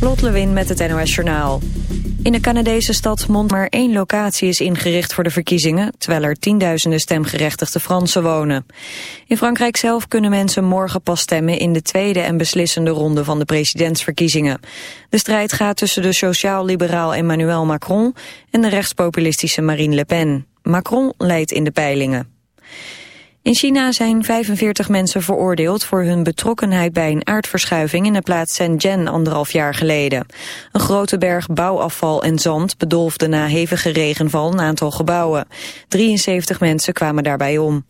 Lot Lewin met het NOS Journaal. In de Canadese stad Mont maar één locatie is ingericht voor de verkiezingen... terwijl er tienduizenden stemgerechtigde Fransen wonen. In Frankrijk zelf kunnen mensen morgen pas stemmen... in de tweede en beslissende ronde van de presidentsverkiezingen. De strijd gaat tussen de sociaal-liberaal Emmanuel Macron... en de rechtspopulistische Marine Le Pen. Macron leidt in de peilingen. In China zijn 45 mensen veroordeeld voor hun betrokkenheid bij een aardverschuiving in de plaats Shenzhen anderhalf jaar geleden. Een grote berg bouwafval en zand bedolfde na hevige regenval een aantal gebouwen. 73 mensen kwamen daarbij om.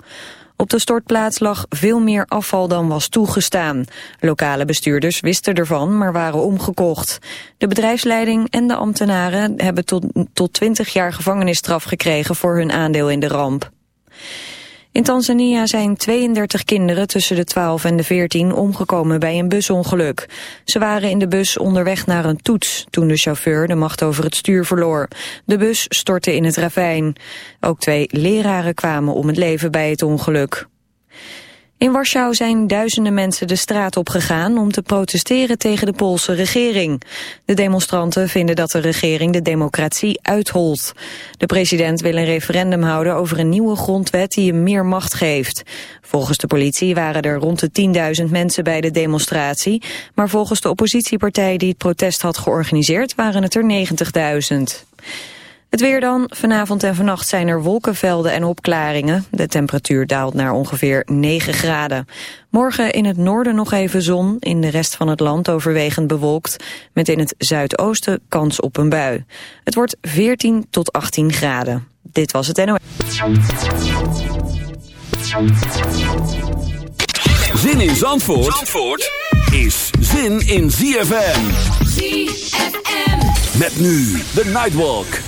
Op de stortplaats lag veel meer afval dan was toegestaan. Lokale bestuurders wisten ervan, maar waren omgekocht. De bedrijfsleiding en de ambtenaren hebben tot, tot 20 jaar gevangenisstraf gekregen voor hun aandeel in de ramp. In Tanzania zijn 32 kinderen tussen de 12 en de 14 omgekomen bij een busongeluk. Ze waren in de bus onderweg naar een toets toen de chauffeur de macht over het stuur verloor. De bus stortte in het ravijn. Ook twee leraren kwamen om het leven bij het ongeluk. In Warschau zijn duizenden mensen de straat op gegaan om te protesteren tegen de Poolse regering. De demonstranten vinden dat de regering de democratie uitholt. De president wil een referendum houden over een nieuwe grondwet die hem meer macht geeft. Volgens de politie waren er rond de 10.000 mensen bij de demonstratie, maar volgens de oppositiepartij die het protest had georganiseerd waren het er 90.000. Het weer dan. Vanavond en vannacht zijn er wolkenvelden en opklaringen. De temperatuur daalt naar ongeveer 9 graden. Morgen in het noorden nog even zon. In de rest van het land overwegend bewolkt. Met in het zuidoosten kans op een bui. Het wordt 14 tot 18 graden. Dit was het NOS. Zin in Zandvoort, Zandvoort is zin in ZFM. ZFM. Met nu de Nightwalk.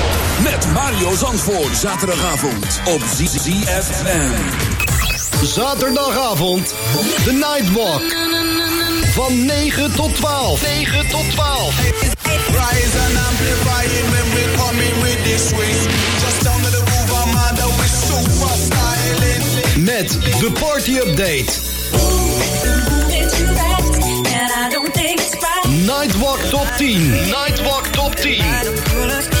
Met Mario Zandvoort. Zaterdagavond op ZFM. Zaterdagavond. The Nightwalk. Van 9 tot 12. 9 tot 12. Rise and amplify it when we come in with this swing. Just down to the groove, I'm on the with super styling. Met de party update. Nightwalk Top 10. Nightwalk Top 10.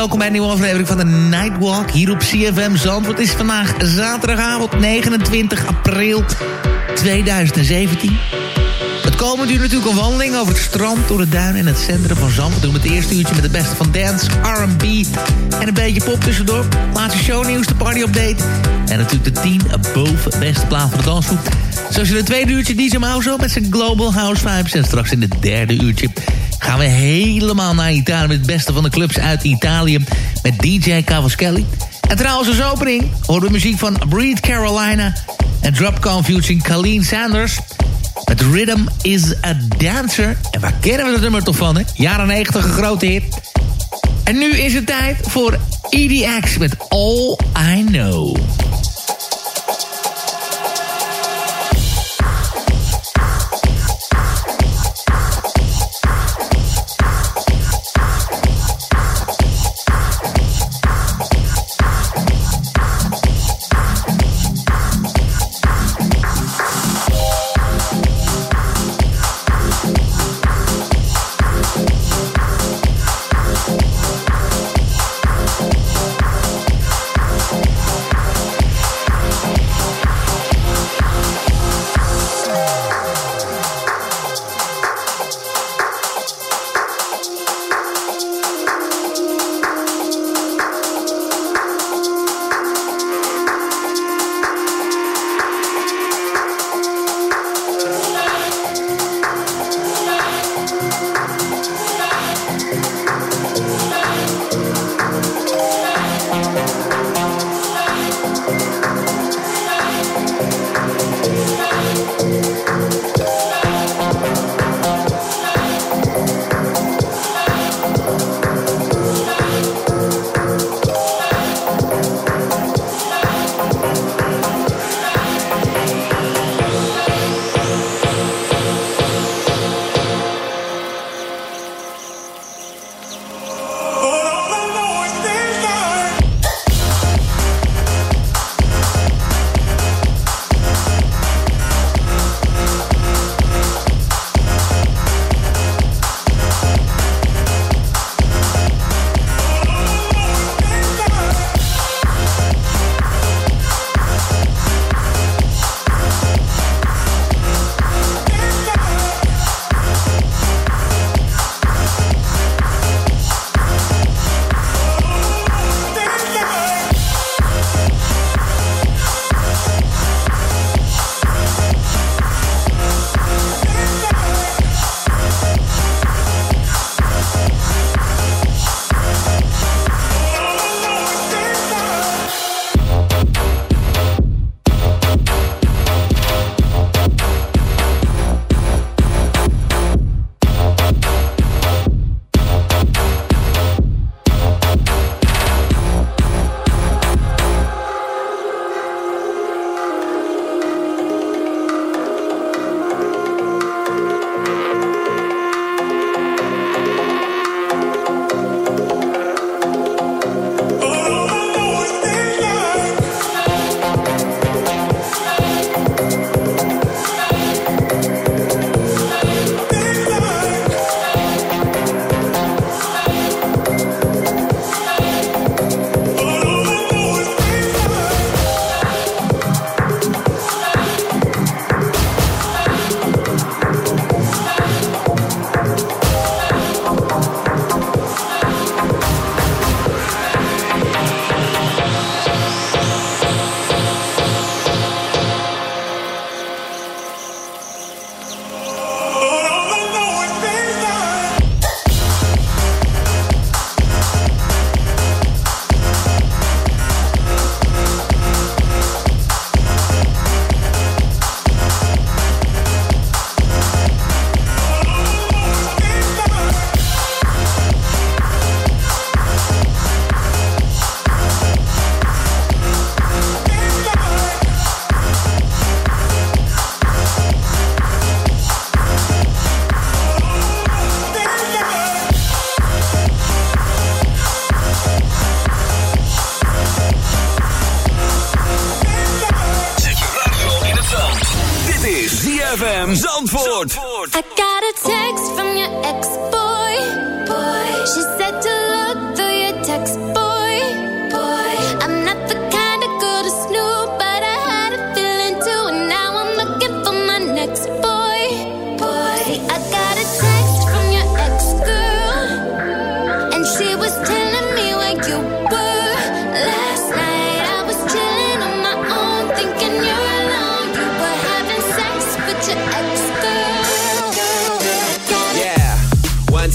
Welkom bij een nieuwe aflevering van de Nightwalk hier op CFM Zand. Het is vandaag zaterdagavond 29 april 2017. Het komende uur natuurlijk een wandeling over het strand, door de duin en het centrum van Zand. We doen het eerste uurtje met het beste van dance, R&B en een beetje pop tussendoor. Laatste shownieuws, de party update. En natuurlijk de 10 boven beste plaat van de dansgroep. Zoals in het tweede uurtje DJ Mauzo met zijn Global House Vibes. En straks in het derde uurtje gaan we helemaal naar Italië... met het beste van de clubs uit Italië met DJ Cavaschelli. En trouwens als opening horen we muziek van Breed Carolina... en Drop Confusing Colleen Sanders... Het Rhythm is a Dancer. En waar kennen we dat nummer toch van, hè? Jaren 90, een grote hit. En nu is het tijd voor EDX met All I Know.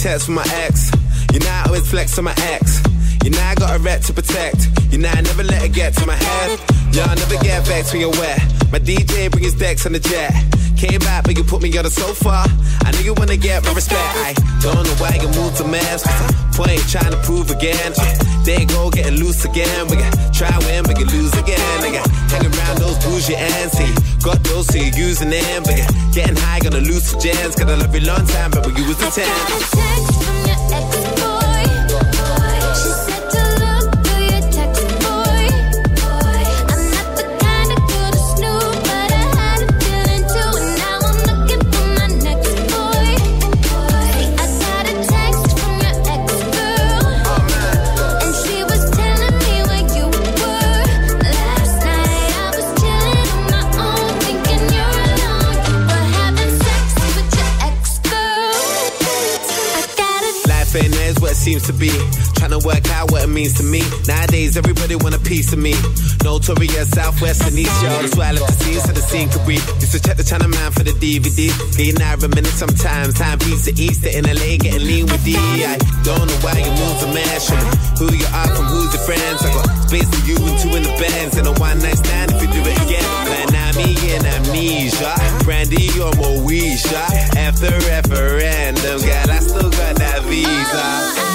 Text from my ex. You know I always flex on my ex. You know I got a rep to protect. You know I never let it get to my head. Yeah, I never get vexed when you're wet. My DJ bring his decks on the jet. Came back, but you put me on the sofa. I know you wanna get my respect. I don't know why you moved to mess. Point trying to prove again. Uh, there you go, getting loose again. We can try win, but you lose again. Nigga, hang around those bougie ants. See, got those, so you're using them. But getting high, gonna lose some gems. Cause I love you long time, but when you was a 10. text from your ex-boy. Seems to be. Trying to work out what it means to me. Nowadays, everybody want a piece of me. Notorious Southwest and East, yo. That's why I left the scene so the scene could breathe. Used to check the channel man for the DVD. Getting out a minute sometimes. Time beats the Easter in LA, getting lean with D. I don't know why you moved to man. Show me who you are from who's your friends. I got space for you and two in the bands. And a one night stand if you do it again. Like now me and amnesia. Brandy or Moesha. After referendum, girl, I still got that visa. Ah, ah,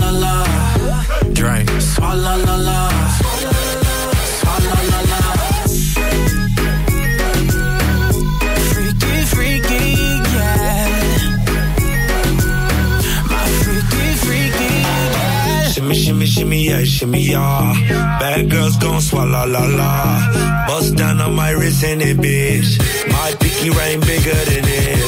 la la. Drink. Swalla la la. Swalla la la. Freaky, freaky, yeah. My freaky, freaky, yeah. Shimmy, shimmy, shimmy, yeah, shimmy, yeah. Bad girls gon' swallow la la. Bust down on my wrist and it, bitch. My pinky ring bigger than this.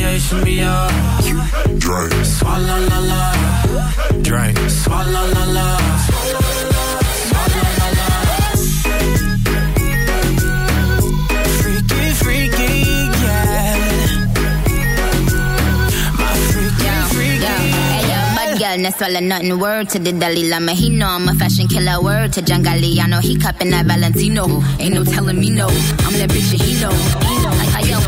Yeah, shimmy, yeah. Drink. Swalla la la. Drink. Swalla la la. Swalla la la. Freaky, freaky, yeah. My and that's all or nothing. Word to the Dalai Lama, he know I'm a fashion killer. Word to John Galliano, he cupping that Valentino. Ain't no telling me no, I'm that bitch and he know. Like how your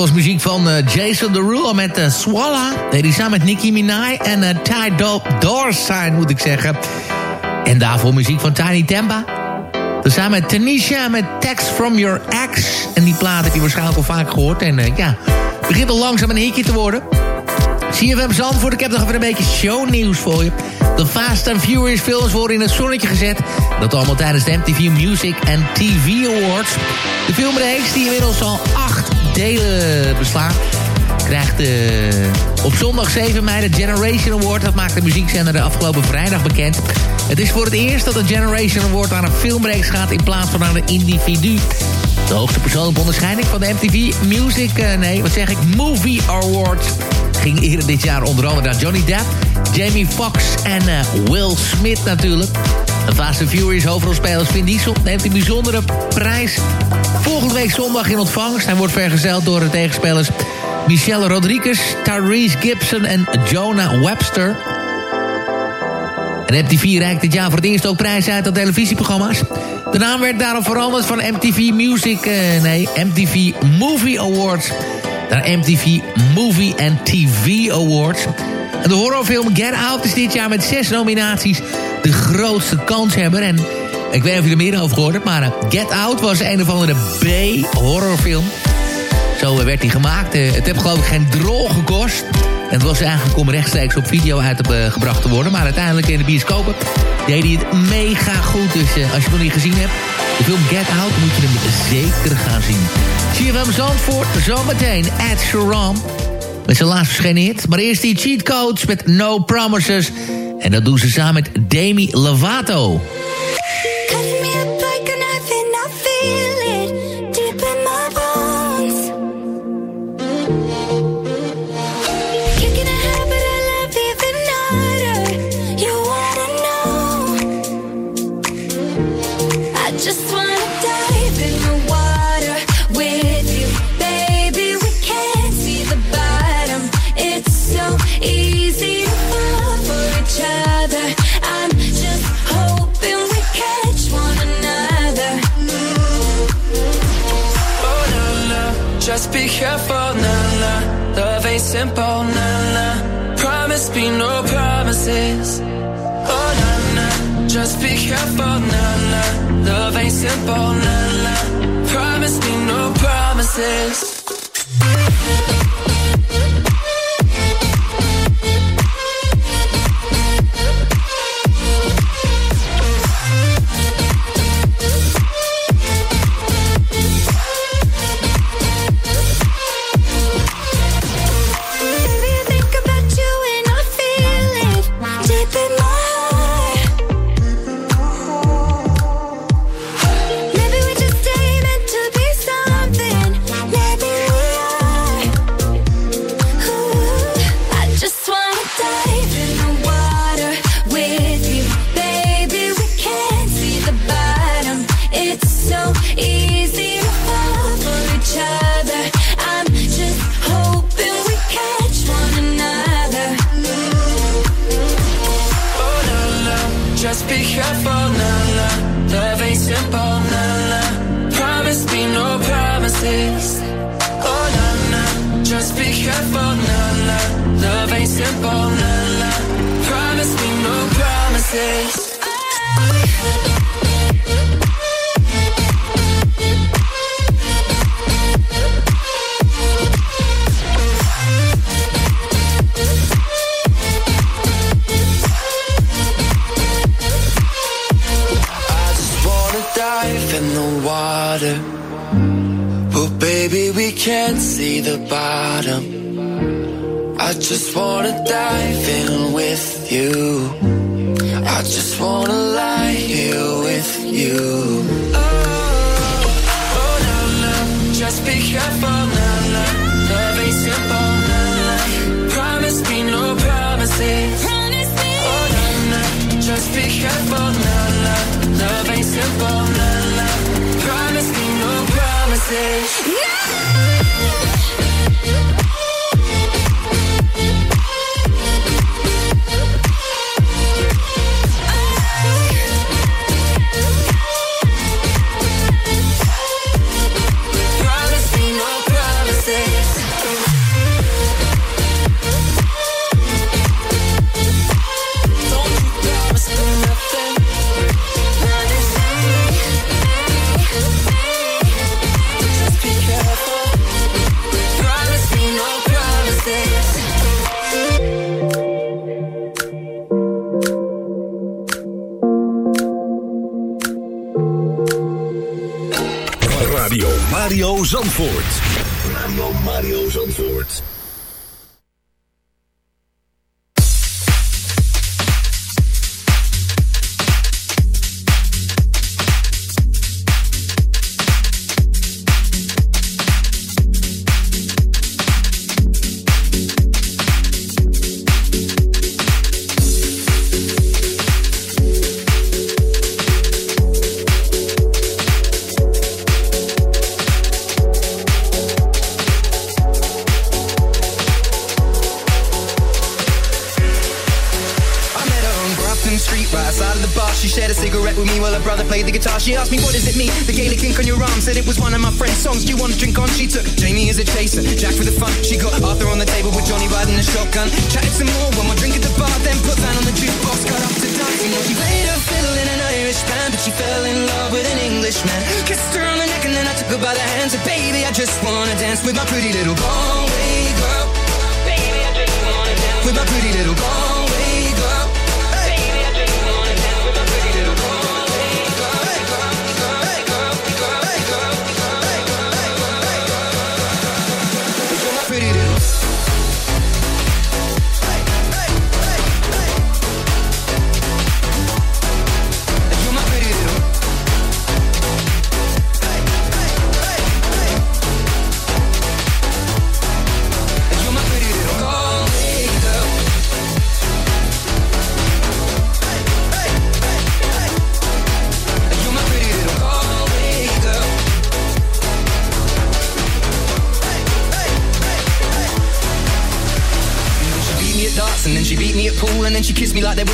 was muziek van eh, Jason Derulo met eh, Swalla. Nee, die samen met Nicki Minaj en eh Ty Do Dorsey, moet ik zeggen. En daarvoor muziek van Tiny Temba. Samen met Tanisha met Text From Your Ex. En die plaat heb je waarschijnlijk al vaak gehoord. En ja, begint al langzaam een hitje te worden. CFM Zandvoort, ik heb nog even een beetje shownieuws voor je. De Fast and Furious films worden in het zonnetje gezet. Dat allemaal tijdens de MTV Music and TV Awards. De filmreeks, die inmiddels al acht delen beslaat... krijgt eh, op zondag 7 mei de Generation Award. Dat maakt de muziekzender de afgelopen vrijdag bekend. Het is voor het eerst dat de Generation Award aan een filmreeks gaat... in plaats van aan een individu. De hoogste persoonlijke onderscheiding van de MTV Music... eh, nee, wat zeg ik? Movie Award ging eerder dit jaar onder andere naar Johnny Depp, Jamie Foxx en eh, Will Smith natuurlijk. De Fast and Furious hoofdrolspelers Vin Diesel neemt een bijzondere prijs volgende week zondag in ontvangst. Hij wordt vergezeld door de tegenspelers Michelle Rodriguez, Tyrese Gibson en Jonah Webster. En MTV reikt dit jaar voor het eerst ook prijzen uit aan televisieprogramma's. De naam werd daarom veranderd van MTV Music, eh, nee, MTV Movie Awards naar MTV Movie and TV Awards. De horrorfilm Get Out is dit jaar met zes nominaties de grootste kanshebber. En ik weet niet of je er meer over gehoord hebt, maar eh, Get Out was een of andere B-horrorfilm. Zo werd hij gemaakt. Eh, Het heeft geloof ik geen drol gekost. En het was eigenlijk om rechtstreeks op video uitgebracht te worden. Maar uiteindelijk in de bioscopen deed hij het mega goed. Dus eh, als je het nog niet gezien hebt, de film Get Out moet je hem zeker gaan zien. CFM Zandvoort, zometeen Ed Sheeran. Met zijn laatst verschenen hit. Maar eerst die cheat codes met No Promises. En dat doen ze samen met Demi Lovato. Careful, na na. Love ain't simple, na na. Promise me no promises. Oh na na, just be careful, na na. Love ain't simple, na na. Promise me no promises. No! Zandvoort.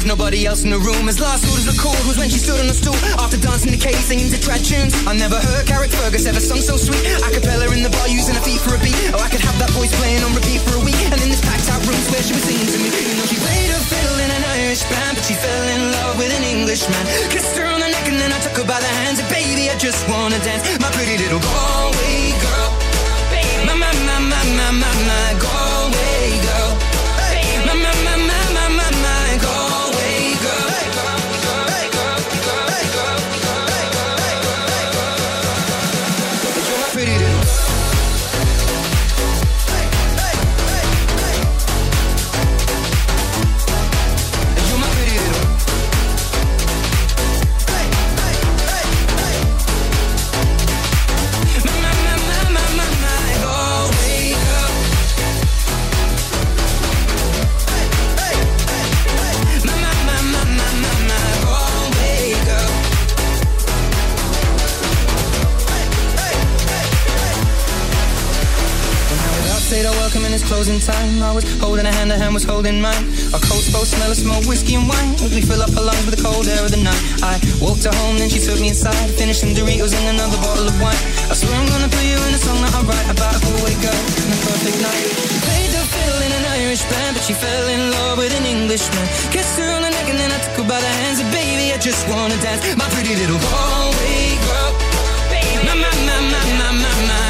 Nobody else in the room is lost. Who's the cool? Who's when she stood on the stool after dancing the case, singing to trad tunes? I never heard Carrick Fergus ever sung so sweet. Acapella in the bar, using a feet for a beat. Oh, I could have that voice playing on repeat for a week. And in this packed out room, where she was singing to me. You know she played a fiddle in an Irish band, but she fell in love with an Englishman. Kissed her on the neck and then I took her by the hands. And baby, I just wanna dance, my pretty little Galway girl. Baby. My my my my my my, my him in his closing time. I was holding a hand, a hand was holding mine. Our coats both smell of smoke, whiskey and wine. We fill up our lungs with the cold air of the night. I walked her home, then she took me inside. Finished some Doritos and another bottle of wine. I swear I'm gonna put you in a song that I write about a cool girl and a perfect night. Played the fiddle in an Irish band, but she fell in love with an Englishman. Kissed her on the neck and then I took her by the hands. And baby, I just wanna dance. My pretty little Galway girl. My, my, my, my, my, my, my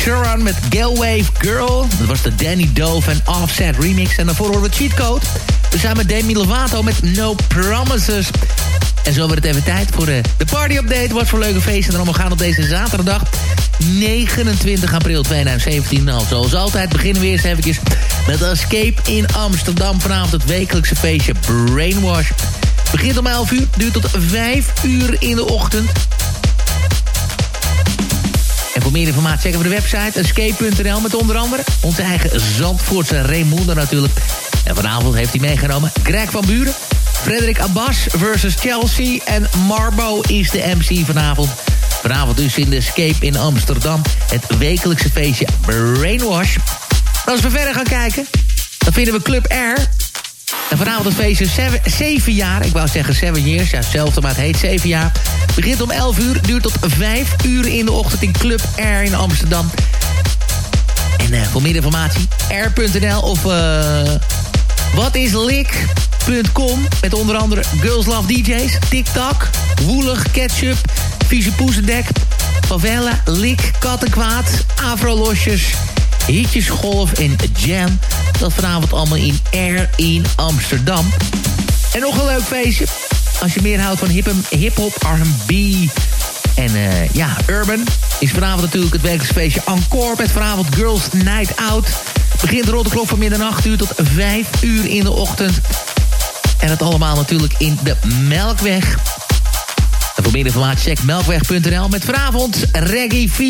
Sheeran met Galwave Girl. Dat was de Danny Dove en Offset remix. En daarvoor horen we Cheat Code. We zijn met Demi Lovato met No Promises. En zo wordt het even tijd voor de, de party update. Wat voor leuke feesten er allemaal gaan op deze zaterdag. 29 april 2017. Nou, zoals altijd beginnen we eerst even met Escape in Amsterdam. Vanavond het wekelijkse feestje Brainwash. Begint om 11 uur, duurt tot 5 uur in de ochtend. Meer informatie checken we de website escape.nl met onder andere onze eigen Zandvoortse Raimundo natuurlijk. En vanavond heeft hij meegenomen Greg van Buren, Frederik Abbas versus Chelsea en Marbo is de MC vanavond. Vanavond dus in de Escape in Amsterdam, het wekelijkse feestje Brainwash. Als we verder gaan kijken, dan vinden we Club R. En vanavond het feestje 7 jaar. Ik wou zeggen 7 years. Ja, hetzelfde, maar het heet 7 jaar. Begint om 11 uur, duurt tot 5 uur in de ochtend in Club R in Amsterdam. En eh, voor meer informatie, r.nl of eh watislik.com. Met onder andere Girls Love DJ's, TikTok, Woelig, Ketchup, Vieze Poezendek, Favela, Lik, Kattenkwaad, Afrolosjes, Hitjes Golf en Jam. Dat vanavond allemaal in Air in Amsterdam. En nog een leuk feestje. Als je meer houdt van hip- hip-hop, R&B en eh, ja, urban... is vanavond natuurlijk het wekelijkse feestje Encore... met vanavond Girls Night Out. Begint rond de klok van middernacht uur tot 5 uur in de ochtend. En het allemaal natuurlijk in de Melkweg. En voor meer informatie check melkweg.nl met vanavond Reggae V,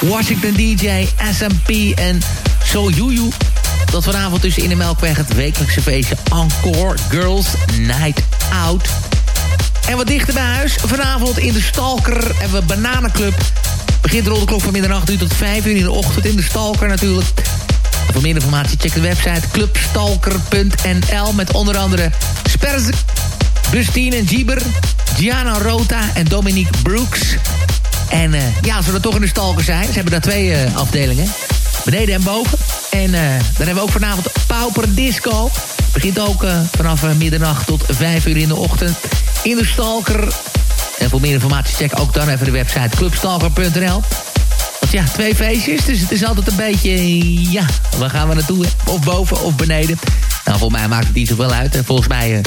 Washington DJ, SMP en Sojuju. Dat vanavond dus in de Melkweg het wekelijkse feestje Encore Girls Night Out. En wat dichter bij huis, vanavond in de Stalker hebben we Bananenclub. Begint de klok van middernacht uur tot 5 uur in de ochtend in de Stalker natuurlijk. En voor meer informatie check de website clubstalker.nl met onder andere Spers, Bustine en Gieber, Gianna Rota en Dominique Brooks. En eh, ja, als we er toch in de Stalker zijn, ze hebben daar twee eh, afdelingen. Beneden en boven. En eh, dan hebben we ook vanavond Pauper Disco. Begint ook vanaf middernacht tot 5 uur in de ochtend in de Stalker. En voor meer informatie check ook dan even de website clubstalker.nl. Want ja, twee feestjes, dus het is altijd een beetje... Ja, waar gaan we naartoe? Of boven of beneden. Nou, voor mij maakt het niet zoveel uit. En volgens mij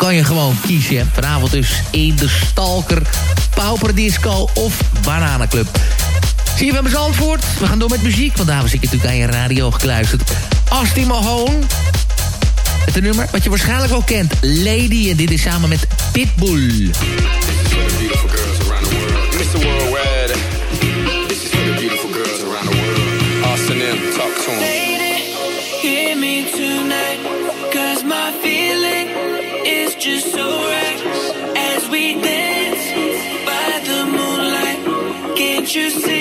kan je gewoon kiezen. Vanavond dus in de Stalker, Pauper Disco of Bananenclub. Zie je mijn Zandvoort? We gaan door met muziek, want daarom zit je natuurlijk aan je radio gekluisterd. Asti Mahone. Het een nummer wat je waarschijnlijk wel kent. Lady, en dit is samen met Pitbull. You see?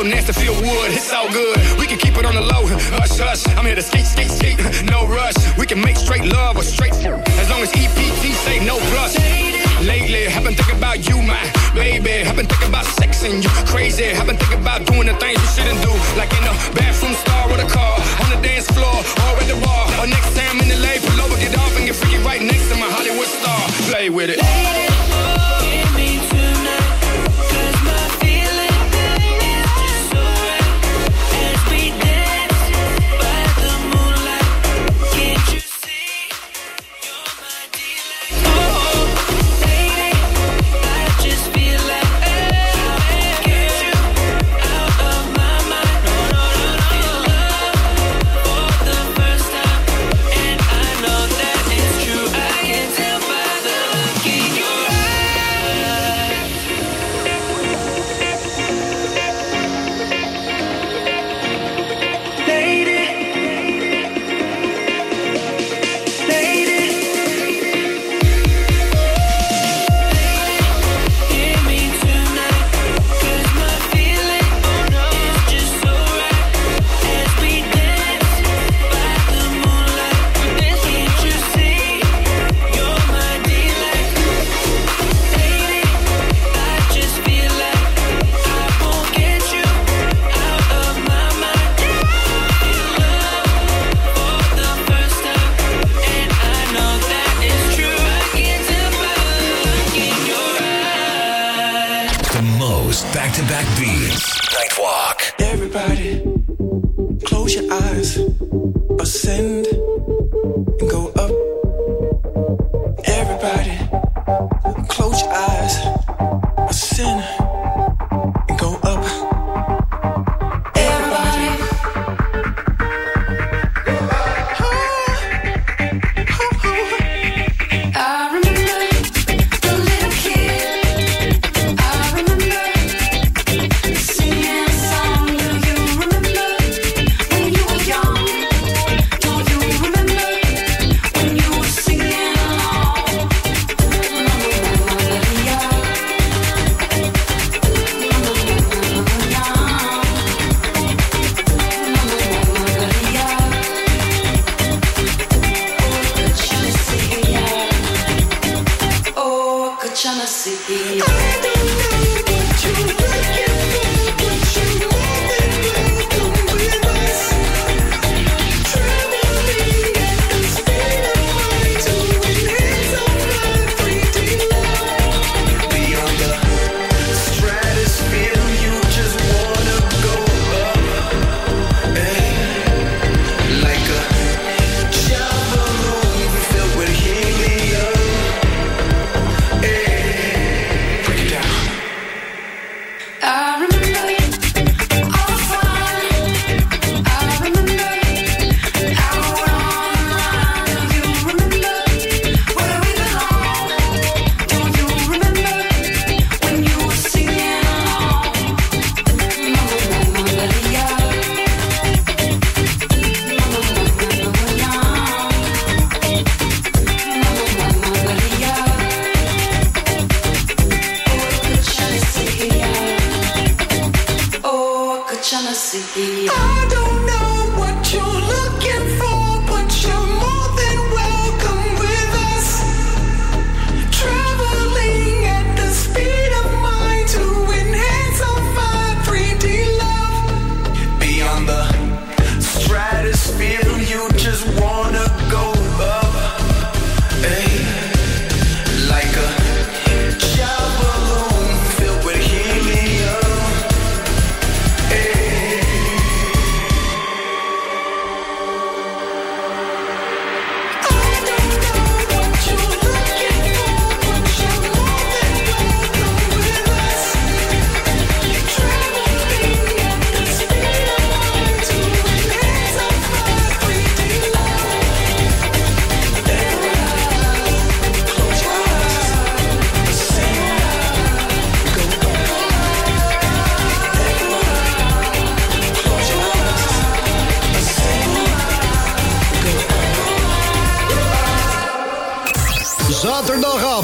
onesta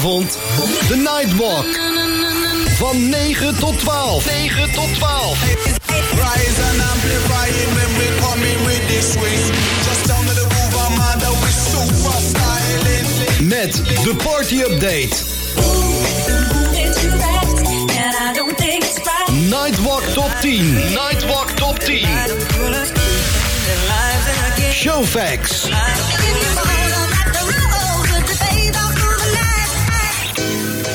Zaterdagavond, de Nightwalk. Van 9 tot 12. 9 tot 12. Rise and amplify it when we coming with this swing. Just down to the groove, I'm styling. Met de party update. Nightwalk Top 10. Nightwalk Top 10. Showfax.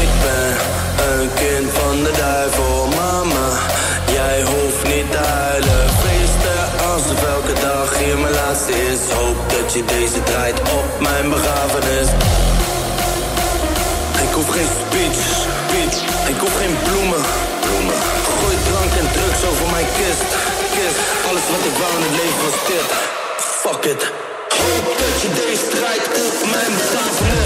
Ik ben een kind van de duivel, mama. Jij hoeft niet te huilen. Feesten alsof elke dag hier mijn laatste is. Hoop dat je deze draait op mijn begrafenis. Ik hoef geen speech, speech. Ik hoef geen bloemen, bloemen. Gooi drank en drugs over mijn kist, kist. Alles wat ik wou in het leven was dit. Fuck it. Hoop dat je deze draait op mijn begrafenis.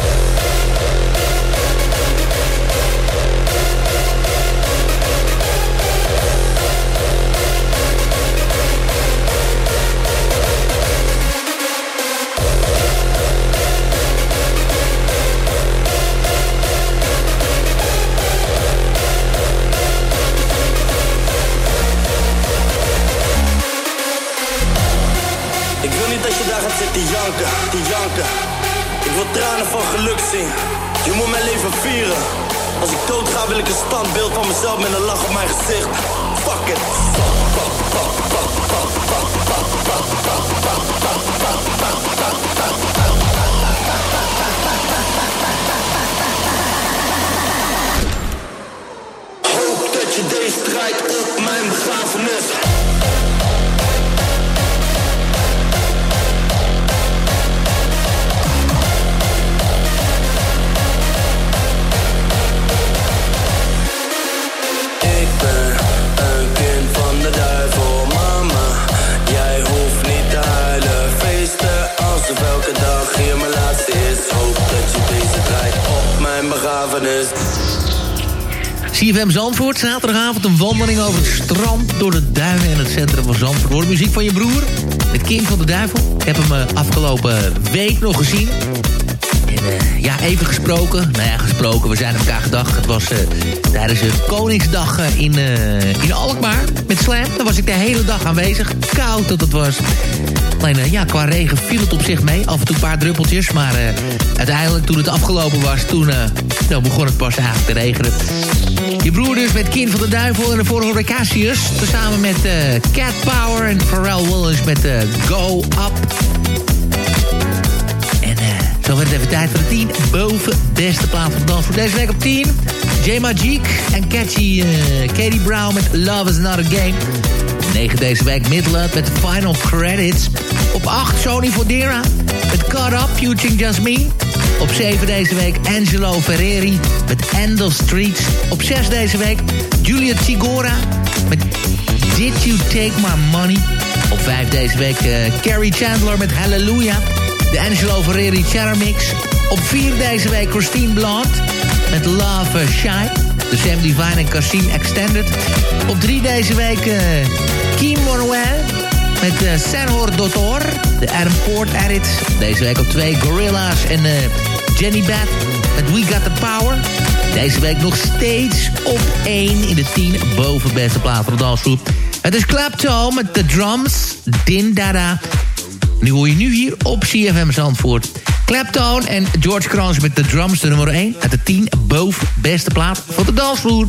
Ik wil tranen van geluk zien. Je moet mijn leven vieren. Als ik dood ga wil ik een standbeeld van mezelf met een lach op mijn gezicht. Fuck it. Hoop dat je deze draait op mijn begrafenis. Begrafenis. CFM Zandvoort, zaterdagavond een wandeling over het strand... door de duinen en het centrum van Zandvoort. Hoor muziek van je broer, het kind van de duivel. Ik heb hem eh, afgelopen week nog gezien. En eh, ja, even gesproken. Nou ja, gesproken, we zijn elkaar gedacht. Het was eh, tijdens de Koningsdag in, in Alkmaar met Slam. Daar was ik de hele dag aanwezig. Koud dat het was. Alleen ja, qua regen viel het op zich mee. Af en toe een paar druppeltjes. Maar uiteindelijk toen het afgelopen was... toen nou begon het pas eigenlijk te regenen. Je broer dus met Kind van de Duivel en de vorige Cassius. Samen met eh, Cat Power en Pharrell Williams met eh, Go Up. En eh, Zo werd het even tijd voor de 10 boven beste plaats van dans. Voor deze week op 10, J Magic en catchy Katie Brown met Love is Not a Game. Op 9 deze week Midland met Final Credits. Op 8 Sony Fodera met Caught Up, Futuring Just Me. Op 7 deze week Angelo Ferreri met End Streets. Op 6 deze week Juliet Sigora met Did You Take My Money. Op 5 deze week uh, Carrie Chandler met Hallelujah. De Angelo Ferreri Cheddar Mix. Op 4 deze week Christine Blunt met Love Shine. De Sam Divine en Cassim Extended. Op 3 deze week uh, Kim Manuel met uh, Senhor Doctor. De Adam Ford edit. Deze week op 2 Gorilla's en Jenny Beth met We Got The Power. Deze week nog steeds op 1 in de 10 boven beste plaat van de dansgroep. Het is Clapton met de drums, Din Dada. Nu hoor je nu hier op CFM Zandvoort. Clapton en George Kranz met de drums, de nummer 1 uit de 10 boven beste plaat van de dansvloer.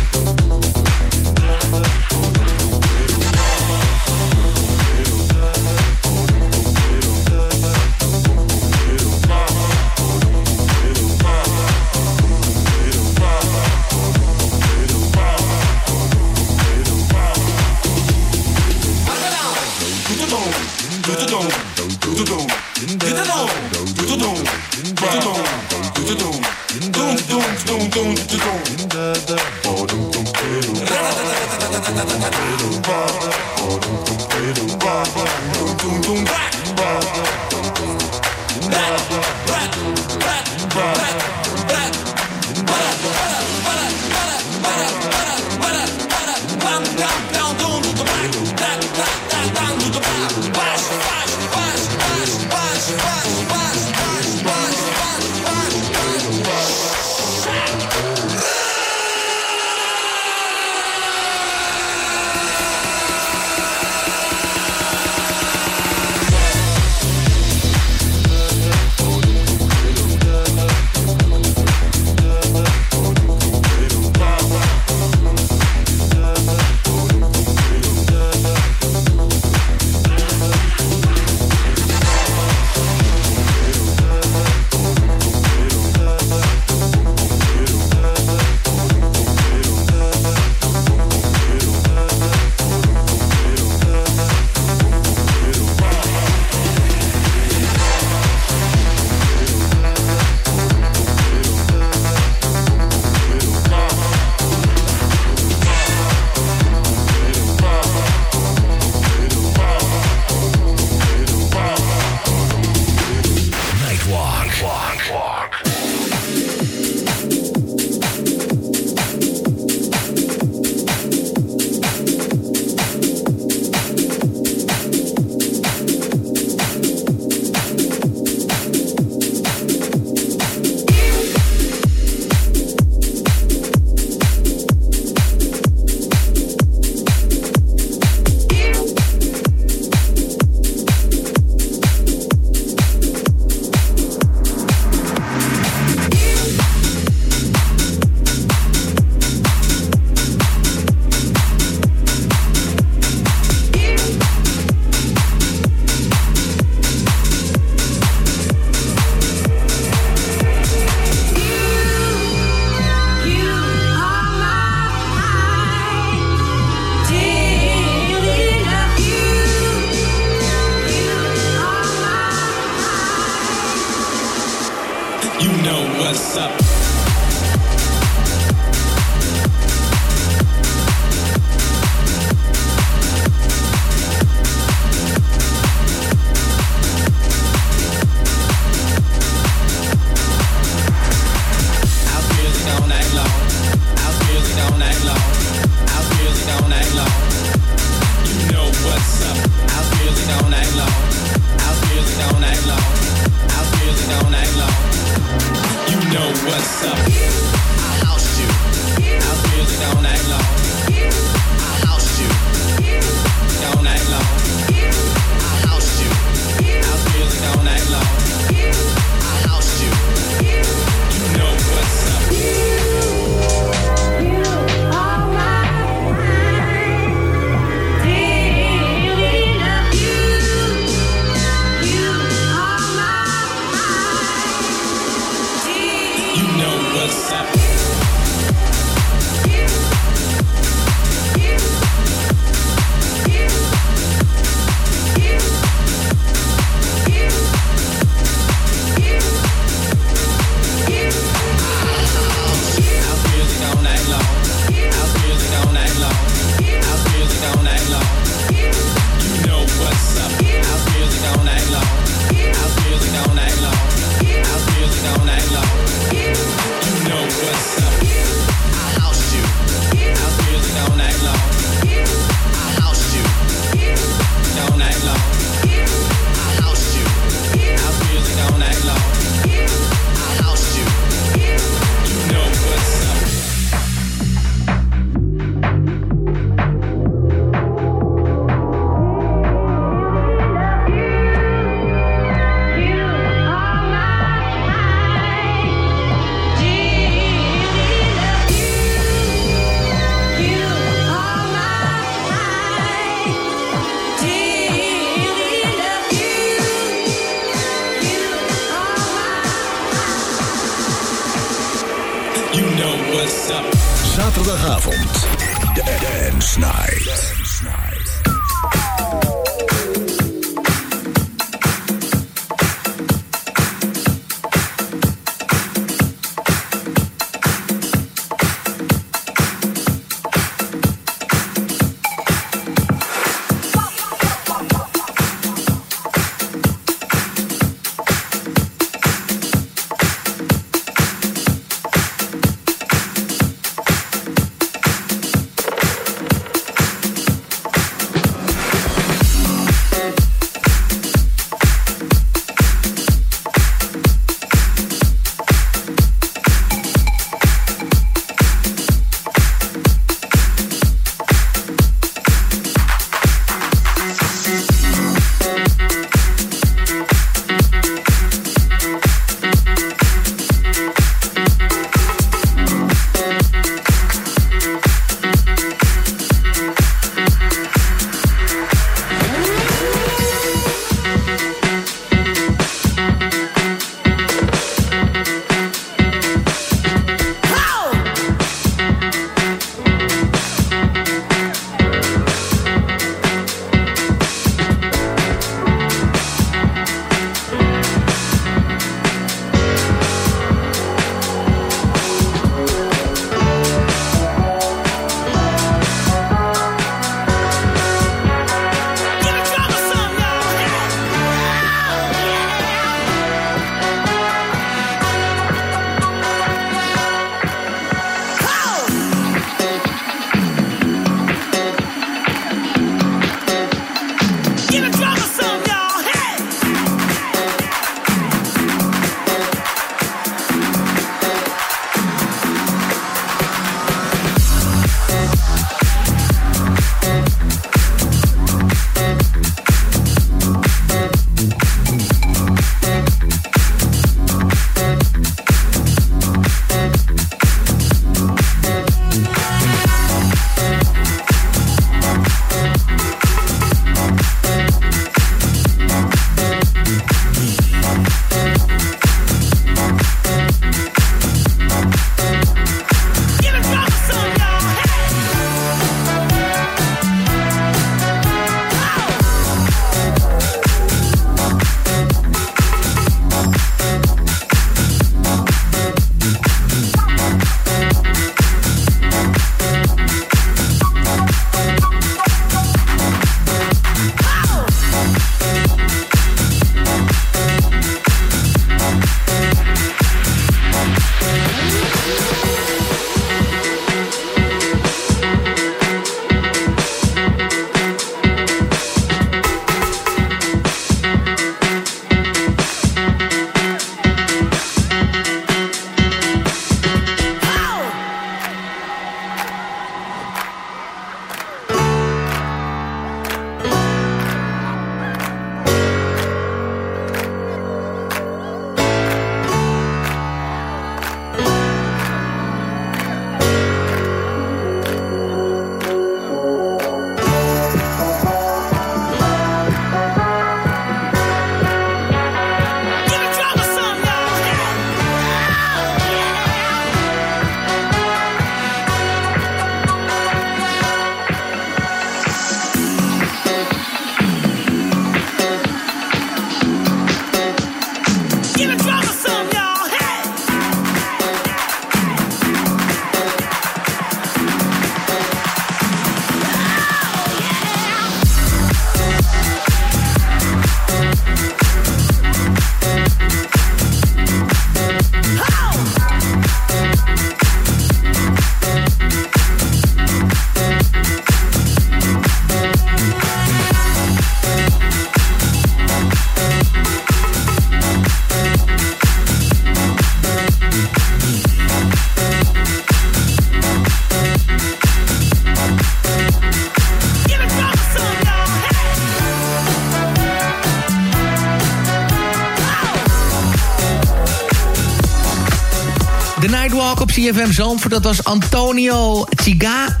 CFM Zandvoort, dat was Antonio Chiga...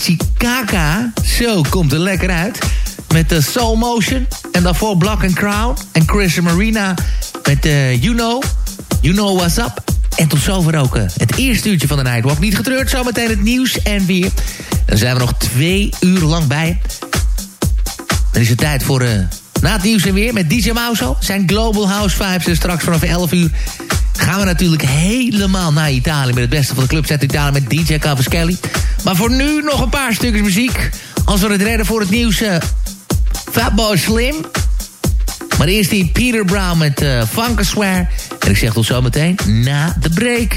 Chikaka. Zo, komt er lekker uit. Met de Soul Motion. En daarvoor Block and Crown. En Chris Marina met uh, You Know. You Know What's Up. En tot zover ook uh, het eerste uurtje van de Nightwalk. Niet getreurd, zometeen het nieuws en weer. Dan zijn we nog twee uur lang bij. Dan is het tijd voor... Uh, na het nieuws en weer met DJ Mauso. Zijn Global House Vibes. En straks vanaf 11 uur gaan we natuurlijk helemaal naar Italië... met het beste van de club uit Italië met DJ Cavaschelli. Maar voor nu nog een paar stukjes muziek. Als we het redden voor het nieuws... Uh, Fatboy Slim. Maar eerst die Peter Brown met uh, Funkaswear. En ik zeg tot zometeen na de break.